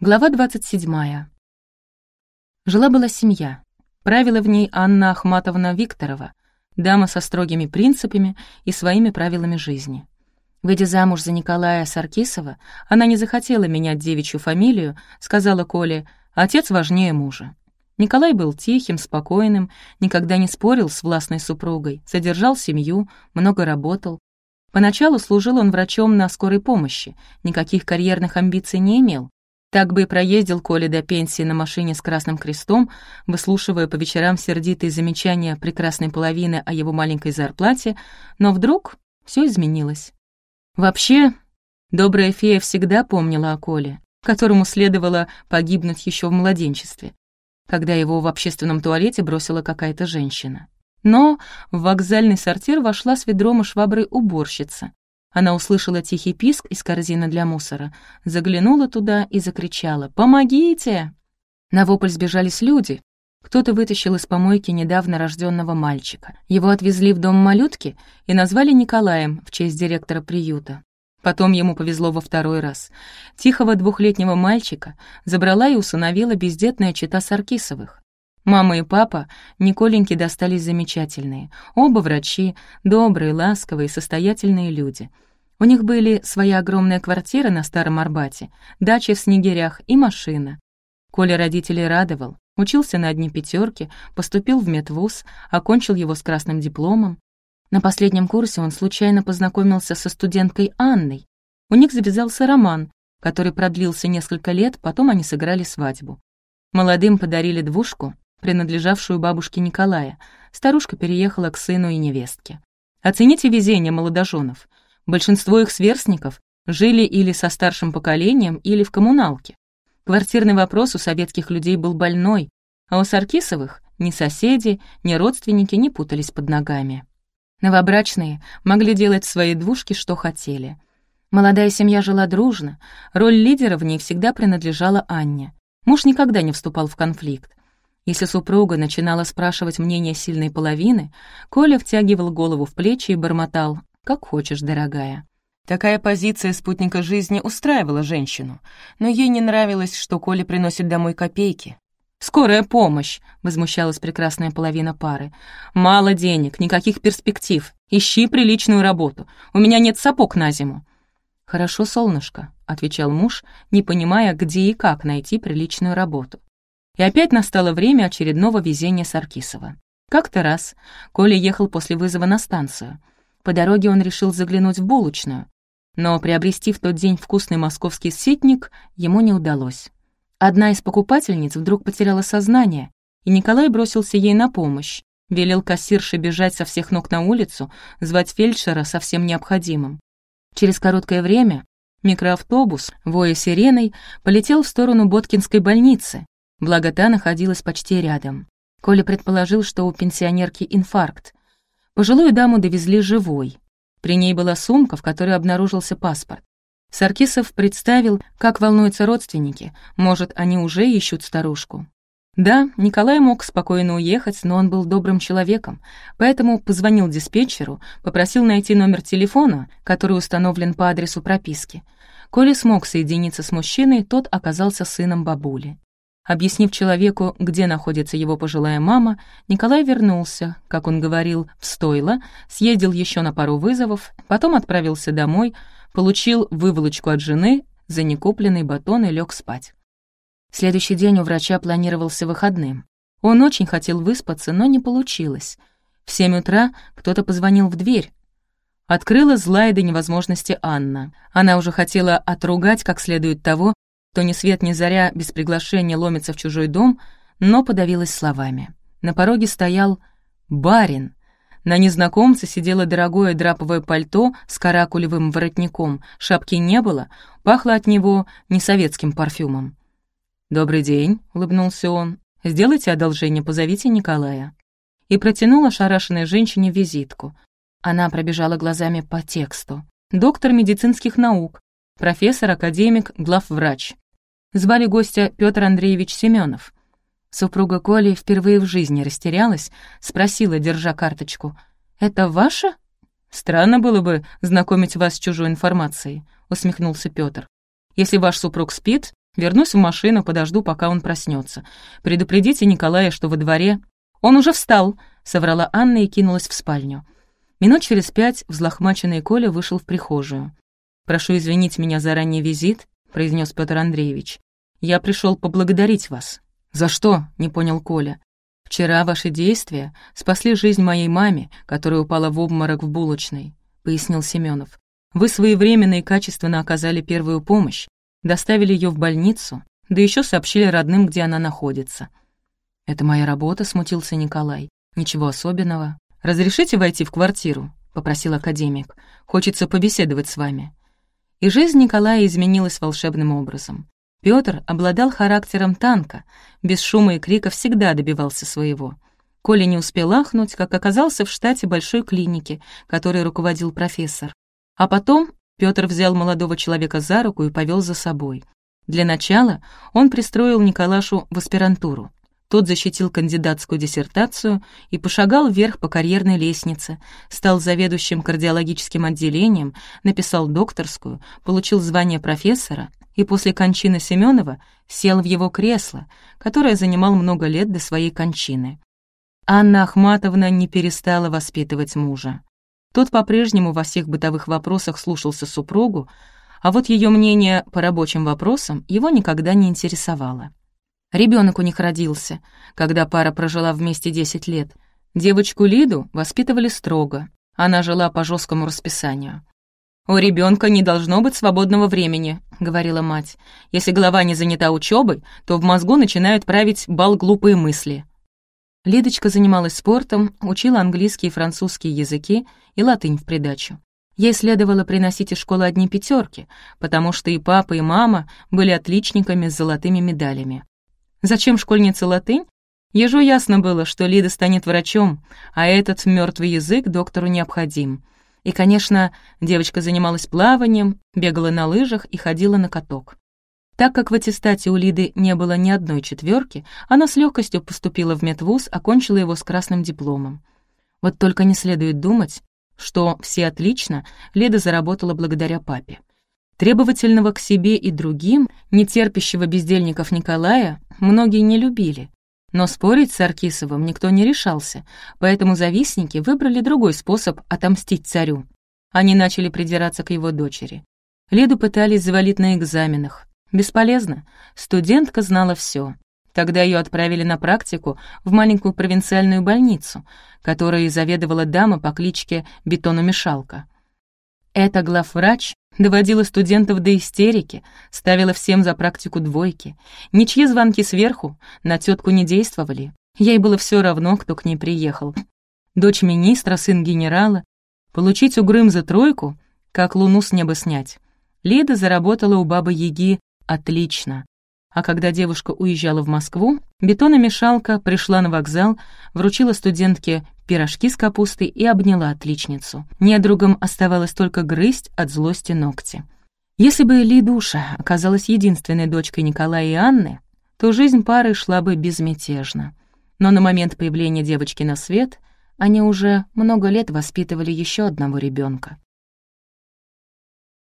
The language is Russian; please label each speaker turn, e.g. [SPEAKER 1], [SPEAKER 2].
[SPEAKER 1] Глава 27. Жила-была семья. Правила в ней Анна Ахматовна Викторова, дама со строгими принципами и своими правилами жизни. Выйдя замуж за Николая Саркисова, она не захотела менять девичью фамилию, сказала Коле, отец важнее мужа. Николай был тихим, спокойным, никогда не спорил с властной супругой, содержал семью, много работал. Поначалу служил он врачом на скорой помощи, никаких карьерных амбиций не имел, так бы и проездил Коля до пенсии на машине с красным крестом, выслушивая по вечерам сердитые замечания прекрасной половины о его маленькой зарплате, но вдруг все изменилось. Вообще, добрая фея всегда помнила о Коле, которому следовало погибнуть еще в младенчестве, когда его в общественном туалете бросила какая-то женщина. Но в вокзальный сортир вошла с ведром и шваброй уборщица, она услышала тихий писк из корзины для мусора, заглянула туда и закричала «Помогите!». На вопль сбежались люди. Кто-то вытащил из помойки недавно рожденного мальчика. Его отвезли в дом малютки и назвали Николаем в честь директора приюта. Потом ему повезло во второй раз. Тихого двухлетнего мальчика забрала и усыновила бездетная чита Саркисовых. Мама и папа Николеньки достались замечательные. Оба врачи, добрые, ласковые, состоятельные люди. У них были своя огромная квартира на Старом Арбате, дача в Снегирях и машина. Коля родителей радовал. Учился на одни пятерки, поступил в медвуз, окончил его с красным дипломом. На последнем курсе он случайно познакомился со студенткой Анной. У них завязался роман, который продлился несколько лет, потом они сыграли свадьбу. Молодым подарили двушку, принадлежавшую бабушке Николая. Старушка переехала к сыну и невестке. Оцените везение молодоженов. Большинство их сверстников жили или со старшим поколением, или в коммуналке. Квартирный вопрос у советских людей был больной, а у Саркисовых ни соседи, ни родственники не путались под ногами. Новобрачные могли делать в своей двушке, что хотели. Молодая семья жила дружно, роль лидера в ней всегда принадлежала Анне. Муж никогда не вступал в конфликт. Если супруга начинала спрашивать мнение сильной половины, Коля втягивал голову в плечи и бормотал «Как хочешь, дорогая». Такая позиция спутника жизни устраивала женщину, но ей не нравилось, что Коля приносит домой копейки. «Скорая помощь!» — возмущалась прекрасная половина пары. «Мало денег, никаких перспектив. Ищи приличную работу. У меня нет сапог на зиму». «Хорошо, солнышко», — отвечал муж, не понимая, где и как найти приличную работу. И опять настало время очередного везения Саркисова. Как-то раз Коля ехал после вызова на станцию. По дороге он решил заглянуть в булочную, но приобрести в тот день вкусный московский ситник ему не удалось. Одна из покупательниц вдруг потеряла сознание, и Николай бросился ей на помощь, велел кассирше бежать со всех ног на улицу, звать фельдшера со всем необходимым. Через короткое время микроавтобус, воя сиреной, полетел в сторону Боткинской больницы, благо та находилась почти рядом. Коля предположил, что у пенсионерки инфаркт. Пожилую даму довезли живой. При ней была сумка, в которой обнаружился паспорт. Саркисов представил, как волнуются родственники, может, они уже ищут старушку. Да, Николай мог спокойно уехать, но он был добрым человеком, поэтому позвонил диспетчеру, попросил найти номер телефона, который установлен по адресу прописки. Коля смог соединиться с мужчиной, тот оказался сыном бабули. Объяснив человеку, где находится его пожилая мама, Николай вернулся, как он говорил, в стойло, съездил еще на пару вызовов, потом отправился домой, получил выволочку от жены за некупленный батон и лег спать. Следующий день у врача планировался выходным. Он очень хотел выспаться, но не получилось. В семь утра кто-то позвонил в дверь. Открыла злая до невозможности Анна. Она уже хотела отругать как следует того, кто ни свет ни заря без приглашения ломится в чужой дом, но подавилась словами. На пороге стоял барин. На незнакомце сидело дорогое драповое пальто с каракулевым воротником, шапки не было, пахло от него несоветским парфюмом. «Добрый день», — улыбнулся он. «Сделайте одолжение, позовите Николая». И протянул ошарашенной женщине визитку. Она пробежала глазами по тексту. «Доктор медицинских наук, профессор, академик, главврач. Звали гостя Петр Андреевич Семенов. Супруга Коли впервые в жизни растерялась, спросила, держа карточку, «Это ваша?» «Странно было бы знакомить вас с чужой информацией», — усмехнулся Петр. «Если ваш супруг спит, Вернусь в машину, подожду, пока он проснется. Предупредите Николая, что во дворе... Он уже встал, соврала Анна и кинулась в спальню. Минут через пять взлохмаченный Коля вышел в прихожую. «Прошу извинить меня за ранний визит», — произнес Петр Андреевич. «Я пришел поблагодарить вас». «За что?» — не понял Коля. «Вчера ваши действия спасли жизнь моей маме, которая упала в обморок в булочной», — пояснил Семенов. «Вы своевременно и качественно оказали первую помощь, доставили ее в больницу, да еще сообщили родным, где она находится». «Это моя работа», — смутился Николай. «Ничего особенного. Разрешите войти в квартиру?» — попросил академик. «Хочется побеседовать с вами». И жизнь Николая изменилась волшебным образом. Пётр обладал характером танка, без шума и крика всегда добивался своего. Коля не успел ахнуть, как оказался в штате большой клиники, которой руководил профессор. А потом Пётр взял молодого человека за руку и повел за собой. Для начала он пристроил Николашу в аспирантуру. Тот защитил кандидатскую диссертацию и пошагал вверх по карьерной лестнице, стал заведующим кардиологическим отделением, написал докторскую, получил звание профессора и после кончины Семенова сел в его кресло, которое занимал много лет до своей кончины. Анна Ахматовна не перестала воспитывать мужа. Тот по-прежнему во всех бытовых вопросах слушался супругу, а вот ее мнение по рабочим вопросам его никогда не интересовало. Ребенок у них родился, когда пара прожила вместе 10 лет. Девочку Лиду воспитывали строго. Она жила по жесткому расписанию. «У ребенка не должно быть свободного времени», — говорила мать. «Если голова не занята учебой, то в мозгу начинают править бал глупые мысли». Лидочка занималась спортом, учила английский и французский языки и латынь в придачу. Ей следовало приносить из школы одни пятерки, потому что и папа, и мама были отличниками с золотыми медалями. Зачем школьнице латынь? Ежу ясно было, что Лида станет врачом, а этот мертвый язык доктору необходим. И, конечно, девочка занималась плаванием, бегала на лыжах и ходила на каток. Так как в аттестате у Лиды не было ни одной четверки, она с легкостью поступила в медвуз, окончила его с красным дипломом. Вот только не следует думать, что все отлично Лида заработала благодаря папе. Требовательного к себе и другим, нетерпящего бездельников Николая, многие не любили. Но спорить с Аркисовым никто не решался, поэтому завистники выбрали другой способ отомстить царю. Они начали придираться к его дочери. Лиду пытались завалить на экзаменах. Бесполезно, студентка знала все. Тогда ее отправили на практику в маленькую провинциальную больницу, которой заведовала дама по кличке Бетономешалка. Эта главврач доводила студентов до истерики, ставила всем за практику двойки. Ничьи звонки сверху на тетку не действовали. Ей было все равно, кто к ней приехал. Дочь министра, сын генерала. Получить угрым за тройку, как луну с неба снять. Лида заработала у бабы Яги отлично. А когда девушка уезжала в Москву, бетономешалка пришла на вокзал, вручила студентке пирожки с капустой и обняла отличницу. Недругам оставалось только грызть от злости ногти. Если бы Лидуша оказалась единственной дочкой Николая и Анны, то жизнь пары шла бы безмятежно. Но на момент появления девочки на свет они уже много лет воспитывали еще одного ребенка.